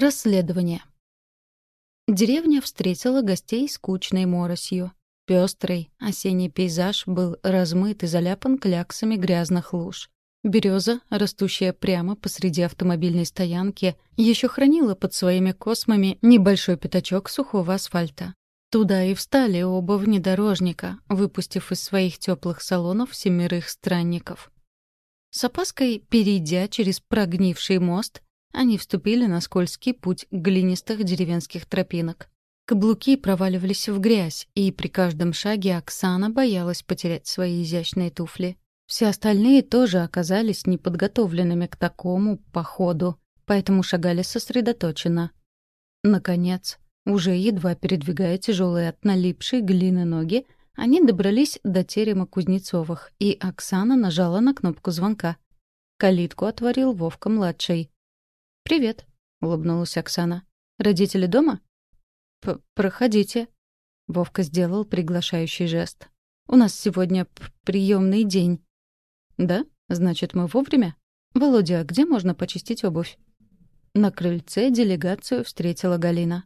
Расследование. Деревня встретила гостей скучной моросью. Пёстрый осенний пейзаж был размыт и заляпан кляксами грязных луж. Береза, растущая прямо посреди автомобильной стоянки, еще хранила под своими космами небольшой пятачок сухого асфальта. Туда и встали оба внедорожника, выпустив из своих теплых салонов семерых странников. С опаской, перейдя через прогнивший мост, они вступили на скользкий путь глинистых деревенских тропинок. Каблуки проваливались в грязь, и при каждом шаге Оксана боялась потерять свои изящные туфли. Все остальные тоже оказались неподготовленными к такому походу, поэтому шагали сосредоточенно. Наконец, уже едва передвигая тяжелые от налипшей глины ноги, они добрались до терема Кузнецовых, и Оксана нажала на кнопку звонка. Калитку отворил Вовка-младший. «Привет», — улыбнулась Оксана. «Родители дома?» П «Проходите». Вовка сделал приглашающий жест. «У нас сегодня приемный день». «Да? Значит, мы вовремя? Володя, где можно почистить обувь?» На крыльце делегацию встретила Галина.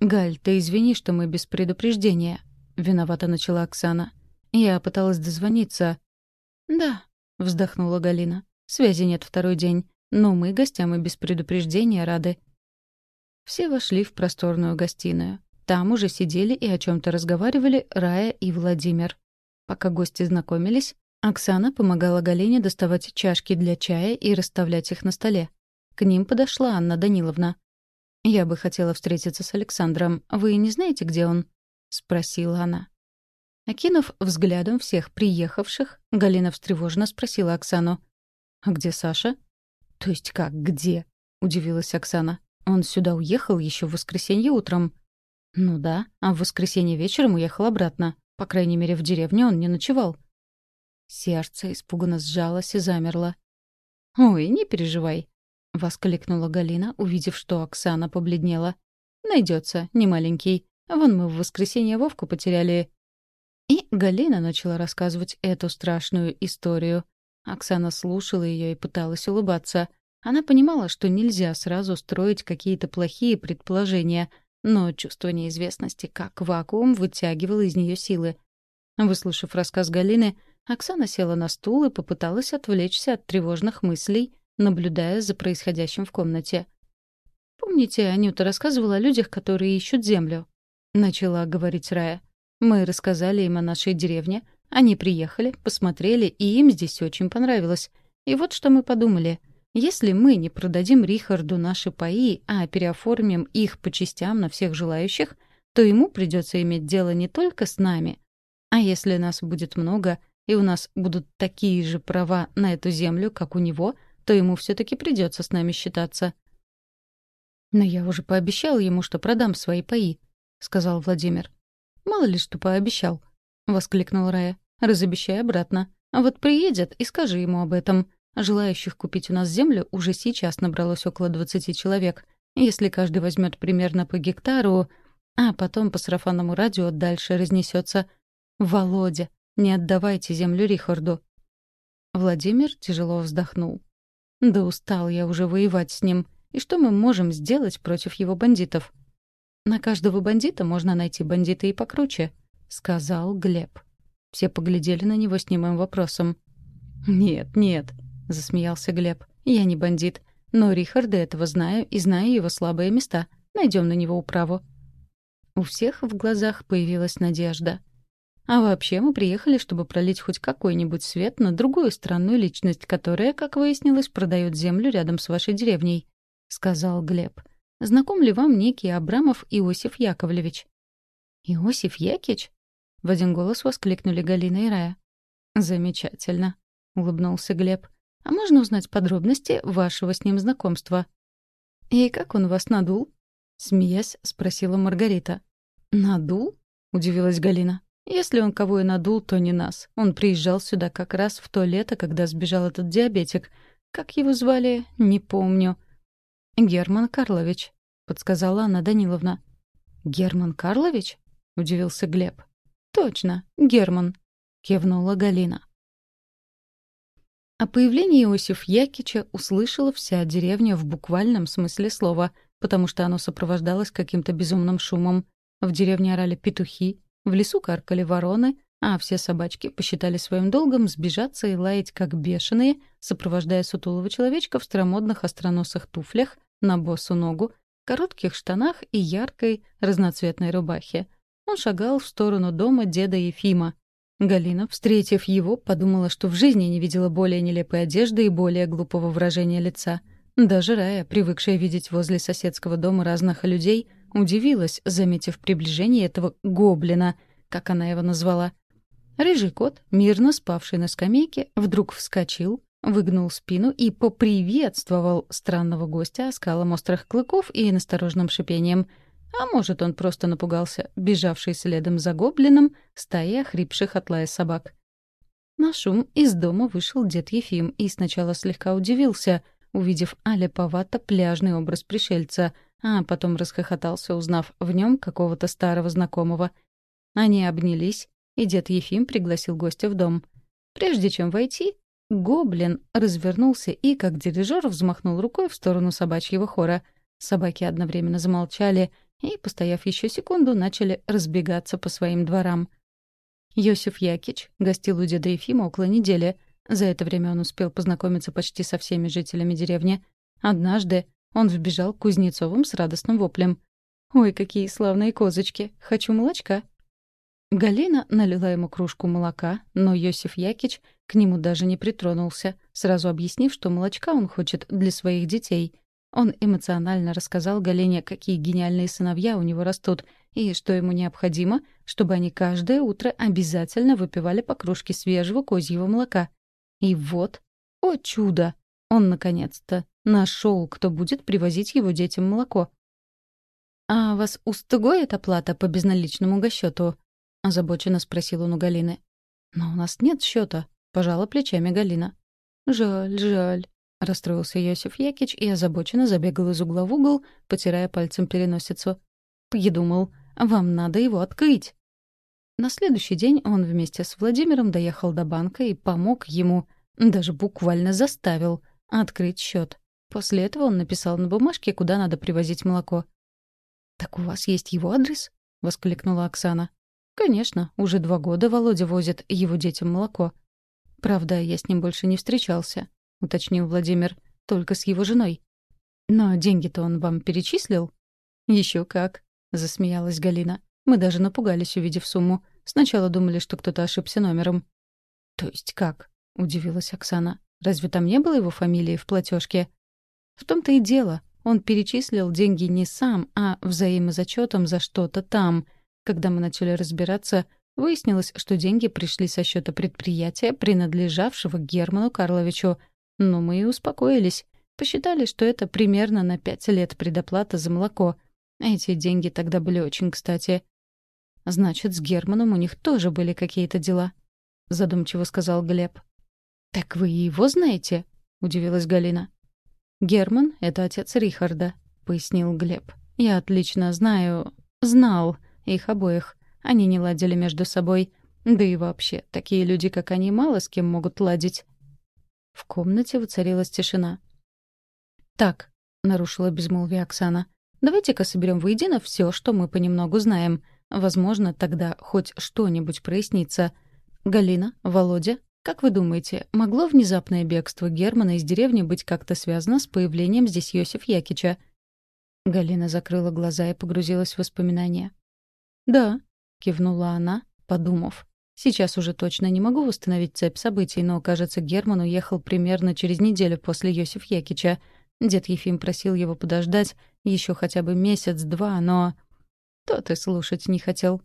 «Галь, ты извини, что мы без предупреждения», — виновато начала Оксана. «Я пыталась дозвониться». «Да», — вздохнула Галина. «Связи нет второй день. Но мы гостям и без предупреждения рады. Все вошли в просторную гостиную. Там уже сидели и о чем то разговаривали Рая и Владимир. Пока гости знакомились, Оксана помогала Галине доставать чашки для чая и расставлять их на столе. К ним подошла Анна Даниловна. «Я бы хотела встретиться с Александром. Вы не знаете, где он?» — спросила она. Окинув взглядом всех приехавших, Галина встревоженно спросила Оксану. «А где Саша?» «То есть как, где?» — удивилась Оксана. «Он сюда уехал еще в воскресенье утром». «Ну да, а в воскресенье вечером уехал обратно. По крайней мере, в деревне он не ночевал». Сердце испуганно сжалось и замерло. «Ой, не переживай», — воскликнула Галина, увидев, что Оксана побледнела. Найдется, не маленький. Вон мы в воскресенье Вовку потеряли». И Галина начала рассказывать эту страшную историю. Оксана слушала ее и пыталась улыбаться. Она понимала, что нельзя сразу строить какие-то плохие предположения, но чувство неизвестности, как вакуум, вытягивало из нее силы. Выслушав рассказ Галины, Оксана села на стул и попыталась отвлечься от тревожных мыслей, наблюдая за происходящим в комнате. «Помните, Анюта рассказывала о людях, которые ищут землю?» — начала говорить Рая. «Мы рассказали им о нашей деревне, они приехали, посмотрели, и им здесь очень понравилось. И вот что мы подумали. Если мы не продадим Рихарду наши паи, а переоформим их по частям на всех желающих, то ему придется иметь дело не только с нами. А если нас будет много, и у нас будут такие же права на эту землю, как у него, то ему все таки придется с нами считаться. «Но я уже пообещал ему, что продам свои паи», — сказал Владимир. «Мало ли что пообещал», — воскликнул Рая. «Разобещай обратно. А вот приедет и скажи ему об этом. Желающих купить у нас землю уже сейчас набралось около 20 человек. Если каждый возьмет примерно по гектару, а потом по сарафанному радио дальше разнесется. Володя, не отдавайте землю Рихарду». Владимир тяжело вздохнул. «Да устал я уже воевать с ним. И что мы можем сделать против его бандитов?» «На каждого бандита можно найти бандита и покруче», — сказал Глеб. Все поглядели на него с немым вопросом. «Нет, нет», — засмеялся Глеб. «Я не бандит. Но Рихарда этого знаю и знаю его слабые места. Найдем на него управу». У всех в глазах появилась надежда. А вообще мы приехали, чтобы пролить хоть какой-нибудь свет на другую странную личность, которая, как выяснилось, продает землю рядом с вашей деревней», — сказал Глеб. «Знаком ли вам некий Абрамов Иосиф Яковлевич?» «Иосиф Якич?» В один голос воскликнули Галина и Рая. «Замечательно», — улыбнулся Глеб. «А можно узнать подробности вашего с ним знакомства?» «И как он вас надул?» — смеясь, спросила Маргарита. «Надул?» — удивилась Галина. «Если он кого и надул, то не нас. Он приезжал сюда как раз в то лето, когда сбежал этот диабетик. Как его звали, не помню». «Герман Карлович», — подсказала Анна Даниловна. «Герман Карлович?» — удивился Глеб. «Точно, Герман», — кивнула Галина. О появлении Иосиф Якича услышала вся деревня в буквальном смысле слова. потому что оно сопровождалось каким-то безумным шумом. В деревне орали петухи, в лесу каркали вороны, а все собачки посчитали своим долгом сбежаться и лаять как бешеные, сопровождая сутулого человечка в старомодных остроносых туфлях на босу ногу, коротких штанах и яркой разноцветной рубахе. Он шагал в сторону дома деда Ефима. Галина, встретив его, подумала, что в жизни не видела более нелепой одежды и более глупого выражения лица. Даже Рая, привыкшая видеть возле соседского дома разных людей, удивилась, заметив приближение этого «гоблина», как она его назвала. Рыжий кот, мирно спавший на скамейке, вдруг вскочил, выгнул спину и поприветствовал странного гостя оскалом острых клыков и насторожным шипением. А может, он просто напугался, бежавший следом за гоблином стаи охрипших от лая собак. На шум из дома вышел дед Ефим и сначала слегка удивился, увидев аляповато пляжный образ пришельца, а потом расхохотался, узнав в нем какого-то старого знакомого. Они обнялись, и дед Ефим пригласил гостя в дом. Прежде чем войти, Гоблин развернулся и, как дирижер, взмахнул рукой в сторону собачьего хора. Собаки одновременно замолчали и, постояв еще секунду, начали разбегаться по своим дворам. Йосиф Якич гостил у деда Ефима около недели. За это время он успел познакомиться почти со всеми жителями деревни. Однажды он вбежал к Кузнецовым с радостным воплем. «Ой, какие славные козочки! Хочу молочка!» Галина налила ему кружку молока, но Йосиф Якич к нему даже не притронулся, сразу объяснив, что молочка он хочет для своих детей. Он эмоционально рассказал Галине, какие гениальные сыновья у него растут, и что ему необходимо, чтобы они каждое утро обязательно выпивали по кружке свежего козьего молока. И вот, о чудо, он наконец-то нашел, кто будет привозить его детям молоко. «А вас устыгоит оплата по безналичному госчету?» — озабоченно спросил он у Галины. «Но у нас нет счета, пожала плечами Галина. «Жаль, жаль», — расстроился Йосиф Якич и озабоченно забегал из угла в угол, потирая пальцем переносицу. «Я думал, вам надо его открыть». На следующий день он вместе с Владимиром доехал до банка и помог ему, даже буквально заставил, открыть счет. После этого он написал на бумажке, куда надо привозить молоко. «Так у вас есть его адрес?» — воскликнула Оксана. «Конечно, уже два года Володя возит его детям молоко». «Правда, я с ним больше не встречался», — уточнил Владимир, — «только с его женой». «Но деньги-то он вам перечислил?» Еще как», — засмеялась Галина. «Мы даже напугались, увидев сумму. Сначала думали, что кто-то ошибся номером». «То есть как?» — удивилась Оксана. «Разве там не было его фамилии в платежке? «В том-то и дело. Он перечислил деньги не сам, а взаимозачетом за что-то там — когда мы начали разбираться, выяснилось, что деньги пришли со счета предприятия, принадлежавшего Герману Карловичу. Но мы и успокоились. Посчитали, что это примерно на пять лет предоплата за молоко. Эти деньги тогда были очень кстати. «Значит, с Германом у них тоже были какие-то дела», — задумчиво сказал Глеб. «Так вы его знаете?» — удивилась Галина. «Герман — это отец Рихарда», — пояснил Глеб. «Я отлично знаю... знал...» Их обоих. Они не ладили между собой. Да и вообще, такие люди, как они, мало с кем могут ладить. В комнате воцарилась тишина. «Так», — нарушила безмолвие Оксана, — «давайте-ка соберем воедино все, что мы понемногу знаем. Возможно, тогда хоть что-нибудь прояснится. Галина, Володя, как вы думаете, могло внезапное бегство Германа из деревни быть как-то связано с появлением здесь Йосиф Якича?» Галина закрыла глаза и погрузилась в воспоминания. «Да», — кивнула она, подумав. «Сейчас уже точно не могу восстановить цепь событий, но, кажется, Герман уехал примерно через неделю после Йосиф Якича. Дед Ефим просил его подождать еще хотя бы месяц-два, но... Тот и слушать не хотел.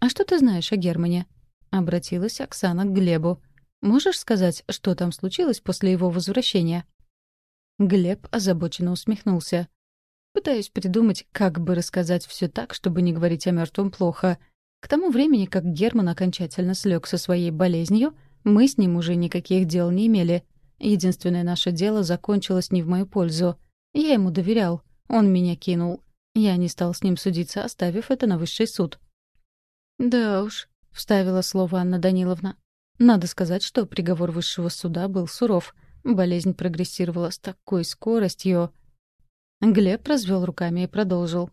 «А что ты знаешь о Германе?» — обратилась Оксана к Глебу. «Можешь сказать, что там случилось после его возвращения?» Глеб озабоченно усмехнулся. Пытаюсь придумать, как бы рассказать все так, чтобы не говорить о мертвом плохо. К тому времени, как Герман окончательно слег со своей болезнью, мы с ним уже никаких дел не имели. Единственное наше дело закончилось не в мою пользу. Я ему доверял. Он меня кинул. Я не стал с ним судиться, оставив это на высший суд. «Да уж», — вставила слово Анна Даниловна. «Надо сказать, что приговор высшего суда был суров. Болезнь прогрессировала с такой скоростью...» Глеб развел руками и продолжил.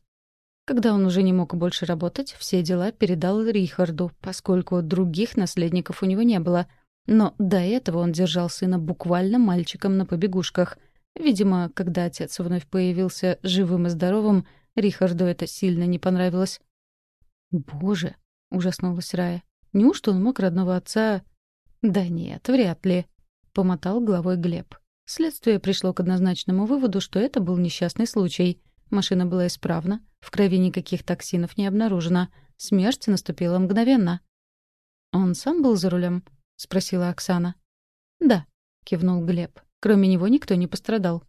Когда он уже не мог больше работать, все дела передал Рихарду, поскольку других наследников у него не было. Но до этого он держал сына буквально мальчиком на побегушках. Видимо, когда отец вновь появился живым и здоровым, Рихарду это сильно не понравилось. «Боже!» — ужаснулась Рая. «Неужто он мог родного отца...» «Да нет, вряд ли», — помотал головой Глеб. Следствие пришло к однозначному выводу, что это был несчастный случай. Машина была исправна, в крови никаких токсинов не обнаружено. Смерть наступила мгновенно. «Он сам был за рулем?» — спросила Оксана. «Да», — кивнул Глеб. «Кроме него никто не пострадал».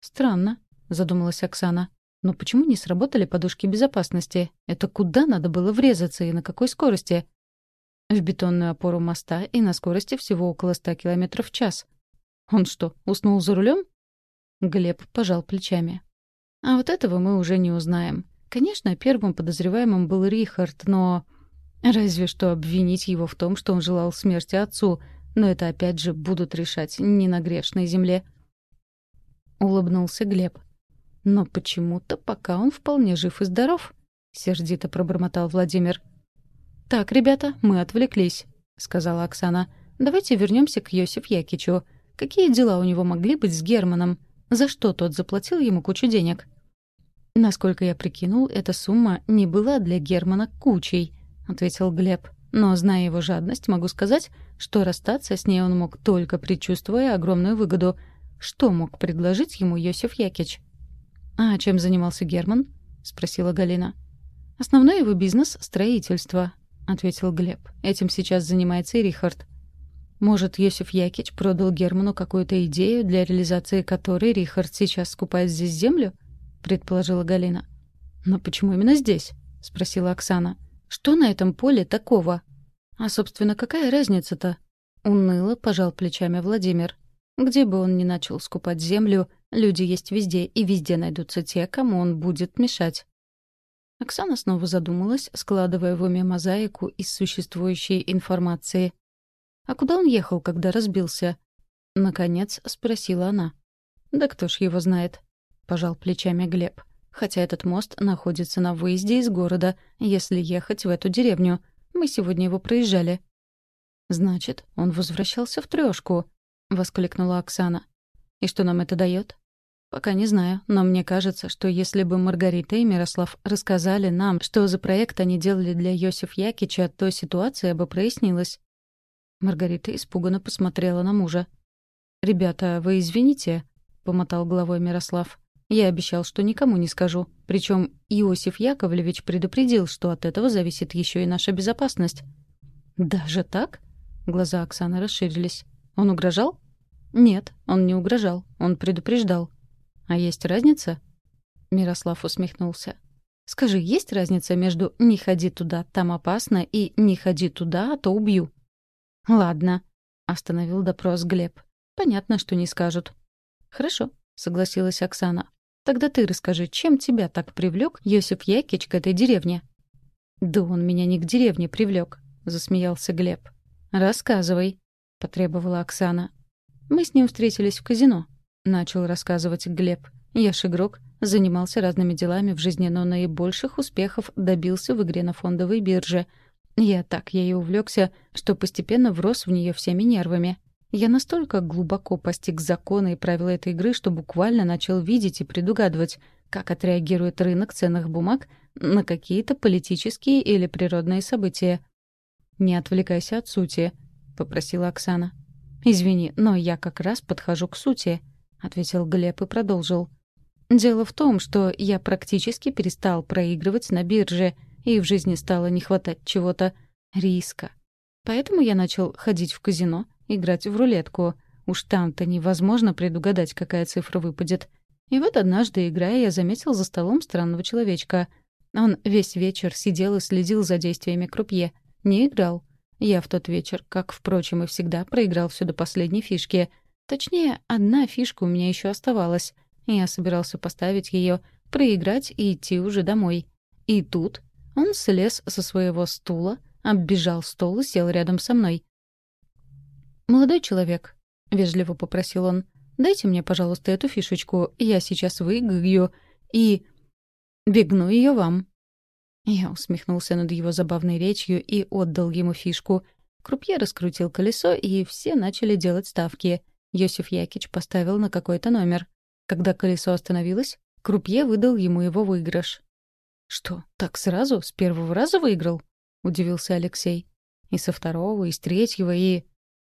«Странно», — задумалась Оксана. Но почему не сработали подушки безопасности? Это куда надо было врезаться и на какой скорости? В бетонную опору моста и на скорости всего около ста километров в час. Он что, уснул за рулем? Глеб пожал плечами. А вот этого мы уже не узнаем. Конечно, первым подозреваемым был Рихард, но... Разве что обвинить его в том, что он желал смерти отцу, но это опять же будут решать не на грешной земле. Улыбнулся Глеб. Но почему-то пока он вполне жив и здоров, сердито пробормотал Владимир. Так, ребята, мы отвлеклись, сказала Оксана. Давайте вернемся к Йосиф Якичу. Какие дела у него могли быть с Германом? За что тот заплатил ему кучу денег? Насколько я прикинул, эта сумма не была для Германа кучей, ответил Глеб. Но, зная его жадность, могу сказать, что расстаться с ней он мог только предчувствуя огромную выгоду. Что мог предложить ему Йосиф Якич? «А чем занимался Герман?» — спросила Галина. «Основной его бизнес — строительство», — ответил Глеб. «Этим сейчас занимается и Рихард». «Может, Йосиф Якич продал Герману какую-то идею, для реализации которой Рихард сейчас скупает здесь землю?» — предположила Галина. «Но почему именно здесь?» — спросила Оксана. «Что на этом поле такого?» «А, собственно, какая разница-то?» Уныло пожал плечами Владимир. Где бы он ни начал скупать землю, люди есть везде, и везде найдутся те, кому он будет мешать. Оксана снова задумалась, складывая в уме мозаику из существующей информации. «А куда он ехал, когда разбился?» Наконец спросила она. «Да кто ж его знает?» — пожал плечами Глеб. «Хотя этот мост находится на выезде из города, если ехать в эту деревню. Мы сегодня его проезжали». «Значит, он возвращался в трёшку», — воскликнула Оксана. «И что нам это дает? «Пока не знаю, но мне кажется, что если бы Маргарита и Мирослав рассказали нам, что за проект они делали для Йосиф Якича, то ситуация бы прояснилась». Маргарита испуганно посмотрела на мужа. «Ребята, вы извините», — помотал головой Мирослав. «Я обещал, что никому не скажу. Причем Иосиф Яковлевич предупредил, что от этого зависит еще и наша безопасность». «Даже так?» — глаза Оксаны расширились. Он угрожал? Нет, он не угрожал. Он предупреждал. А есть разница? Мирослав усмехнулся. Скажи, есть разница между «не ходи туда, там опасно» и «не ходи туда, а то убью»? Ладно, остановил допрос Глеб. Понятно, что не скажут. Хорошо, согласилась Оксана. Тогда ты расскажи, чем тебя так привлек Йосип Якич к этой деревне? Да он меня не к деревне привлек, засмеялся Глеб. Рассказывай потребовала Оксана. «Мы с ним встретились в казино», — начал рассказывать Глеб. «Я ж игрок, занимался разными делами в жизни, но наибольших успехов добился в игре на фондовой бирже. Я так ей увлекся, что постепенно врос в нее всеми нервами. Я настолько глубоко постиг законы и правила этой игры, что буквально начал видеть и предугадывать, как отреагирует рынок ценных бумаг на какие-то политические или природные события. Не отвлекайся от сути —— попросила Оксана. «Извини, но я как раз подхожу к сути», — ответил Глеб и продолжил. «Дело в том, что я практически перестал проигрывать на бирже, и в жизни стало не хватать чего-то риска. Поэтому я начал ходить в казино, играть в рулетку. Уж там-то невозможно предугадать, какая цифра выпадет. И вот однажды, играя, я заметил за столом странного человечка. Он весь вечер сидел и следил за действиями крупье. Не играл. Я в тот вечер, как, впрочем, и всегда, проиграл все до последней фишки. Точнее, одна фишка у меня еще оставалась. Я собирался поставить ее, проиграть и идти уже домой. И тут он слез со своего стула, оббежал стол и сел рядом со мной. «Молодой человек», — вежливо попросил он, — Дайте мне, пожалуйста, эту фишечку. Я сейчас выиграю и... бегну ее вам». Я усмехнулся над его забавной речью и отдал ему фишку. Крупье раскрутил колесо, и все начали делать ставки. Йосиф Якич поставил на какой-то номер. Когда колесо остановилось, Крупье выдал ему его выигрыш. «Что, так сразу? С первого раза выиграл?» — удивился Алексей. «И со второго, и с третьего, и...»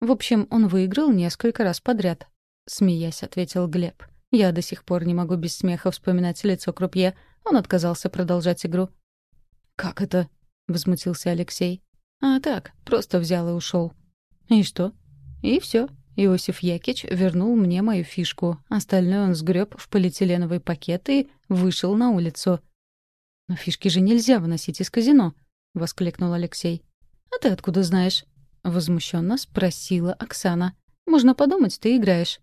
«В общем, он выиграл несколько раз подряд», — смеясь ответил Глеб. «Я до сих пор не могу без смеха вспоминать лицо Крупье. Он отказался продолжать игру». «Как это?» — возмутился Алексей. «А так, просто взял и ушел». «И что?» «И все. Иосиф Якич вернул мне мою фишку. Остальное он сгреб в полиэтиленовый пакет и вышел на улицу. «Но фишки же нельзя выносить из казино», — воскликнул Алексей. «А ты откуда знаешь?» — возмущенно спросила Оксана. «Можно подумать, ты играешь».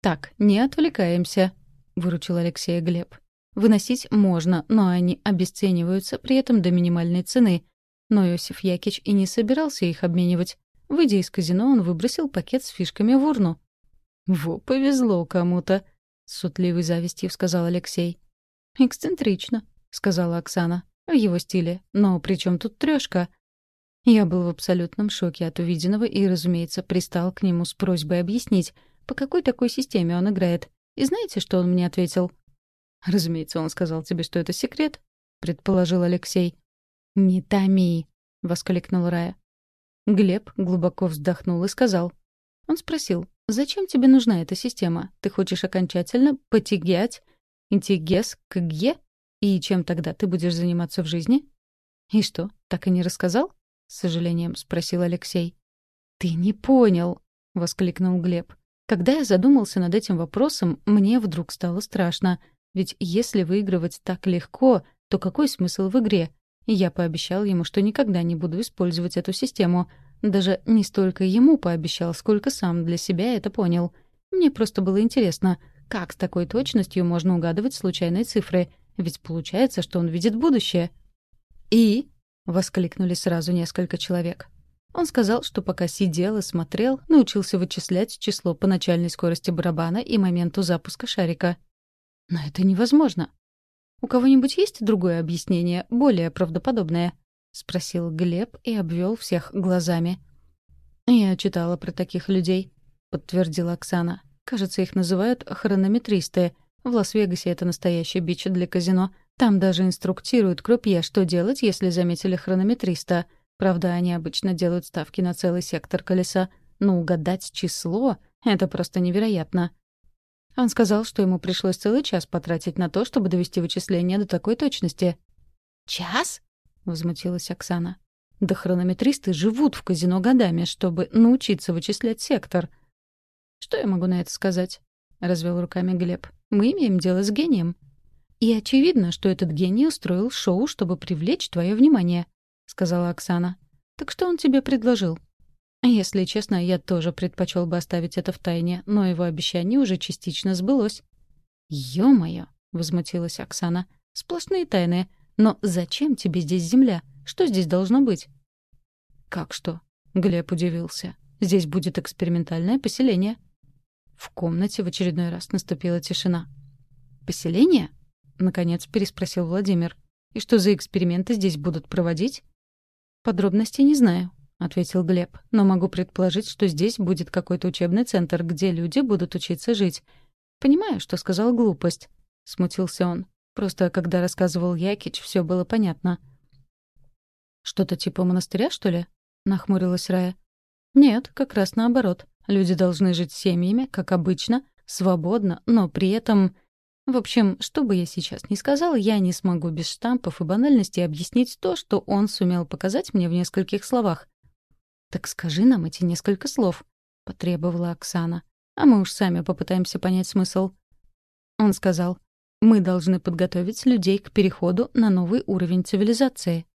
«Так, не отвлекаемся», — выручил Алексей Глеб. «Выносить можно, но они обесцениваются при этом до минимальной цены. Но Иосиф Якич и не собирался их обменивать. Выйдя из казино, он выбросил пакет с фишками в урну. «Во, повезло кому-то», — с шутливой завистью сказал Алексей. «Эксцентрично», — сказала Оксана. «В его стиле. Но при чем тут трешка? Я был в абсолютном шоке от увиденного и, разумеется, пристал к нему с просьбой объяснить, по какой такой системе он играет. И знаете, что он мне ответил? «Разумеется, он сказал тебе, что это секрет», — предположил Алексей. «Не томи», — воскликнул Рая. Глеб глубоко вздохнул и сказал. Он спросил, «Зачем тебе нужна эта система? Ты хочешь окончательно потягять интегес к ге? И чем тогда ты будешь заниматься в жизни?» «И что, так и не рассказал?» — с сожалением спросил Алексей. «Ты не понял!» — воскликнул Глеб. Когда я задумался над этим вопросом, мне вдруг стало страшно. Ведь если выигрывать так легко, то какой смысл в игре? Я пообещал ему, что никогда не буду использовать эту систему. Даже не столько ему пообещал, сколько сам для себя это понял. Мне просто было интересно, как с такой точностью можно угадывать случайные цифры, ведь получается, что он видит будущее. «И?» — воскликнули сразу несколько человек. Он сказал, что пока сидел и смотрел, научился вычислять число по начальной скорости барабана и моменту запуска шарика. Но это невозможно. «У кого-нибудь есть другое объяснение, более правдоподобное?» — спросил Глеб и обвел всех глазами. «Я читала про таких людей», — подтвердила Оксана. «Кажется, их называют хронометристы. В Лас-Вегасе это настоящий бич для казино. Там даже инструктируют крупье, что делать, если заметили хронометриста. Правда, они обычно делают ставки на целый сектор колеса. Но угадать число — это просто невероятно. Он сказал, что ему пришлось целый час потратить на то, чтобы довести вычисления до такой точности. «Час?» — возмутилась Оксана. «Да хронометристы живут в казино годами, чтобы научиться вычислять сектор». «Что я могу на это сказать?» — развел руками Глеб. «Мы имеем дело с гением». «И очевидно, что этот гений устроил шоу, чтобы привлечь твое внимание», — сказала Оксана. «Так что он тебе предложил?» Если честно, я тоже предпочел бы оставить это в тайне, но его обещание уже частично сбылось. «Ё-моё!» — возмутилась Оксана. «Сплошные тайны. Но зачем тебе здесь земля? Что здесь должно быть?» «Как что?» — Глеб удивился. «Здесь будет экспериментальное поселение». В комнате в очередной раз наступила тишина. «Поселение?» — наконец переспросил Владимир. «И что за эксперименты здесь будут проводить?» «Подробностей не знаю», — ответил Глеб. «Но могу предположить, что здесь будет какой-то учебный центр, где люди будут учиться жить. Понимаю, что сказал глупость», — смутился он. «Просто когда рассказывал Якич, все было понятно». «Что-то типа монастыря, что ли?» — нахмурилась Рая. «Нет, как раз наоборот. Люди должны жить семьями, как обычно, свободно, но при этом...» В общем, что бы я сейчас ни сказала, я не смогу без штампов и банальностей объяснить то, что он сумел показать мне в нескольких словах. «Так скажи нам эти несколько слов», — потребовала Оксана. «А мы уж сами попытаемся понять смысл». Он сказал, «Мы должны подготовить людей к переходу на новый уровень цивилизации».